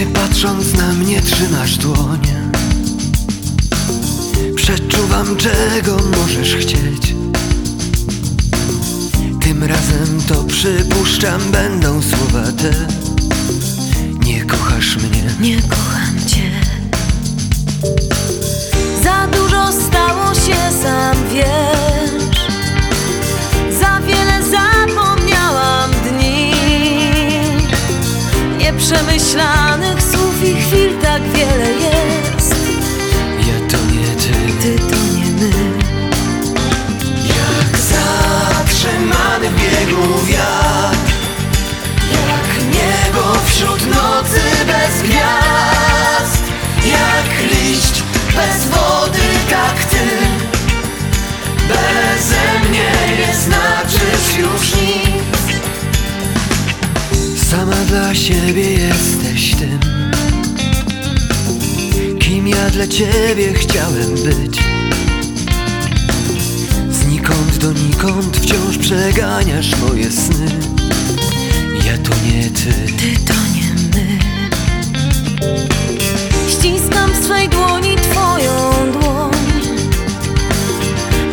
Nie patrząc na mnie trzymasz dłonie Przeczuwam czego możesz chcieć Tym razem to przypuszczam będą słowa te Nie kochasz mnie Nie kocham cię. Za dużo stało się, sam wiesz. Za wiele zapomniałam dni. Nieprzemyślanych słów siebie jesteś tym Kim ja dla ciebie chciałem być Znikąd donikąd wciąż przeganiasz moje sny Ja to nie ty Ty to nie my. Ściskam w swej dłoni twoją dłoń.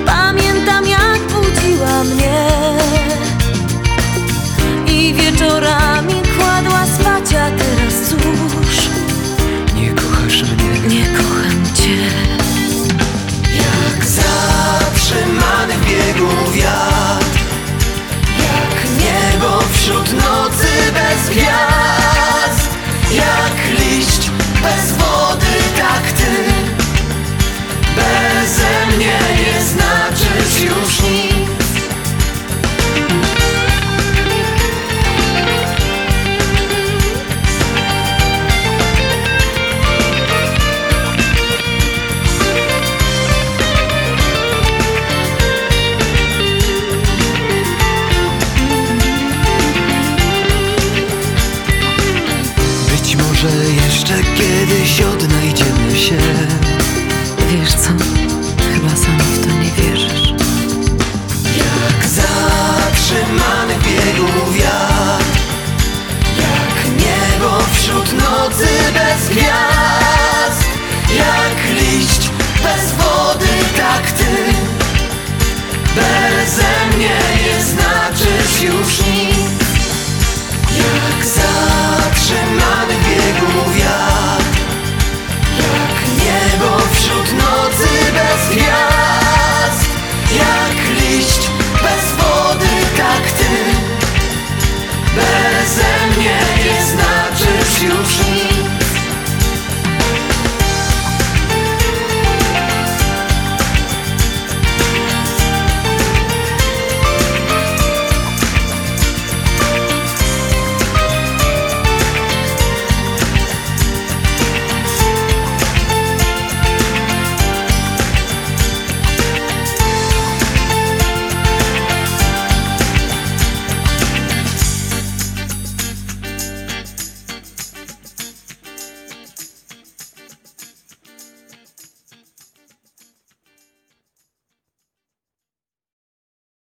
Pamiętam jak budziła mnie i wieczorami Yeah. Schwarze des Jahres. Ja. dream.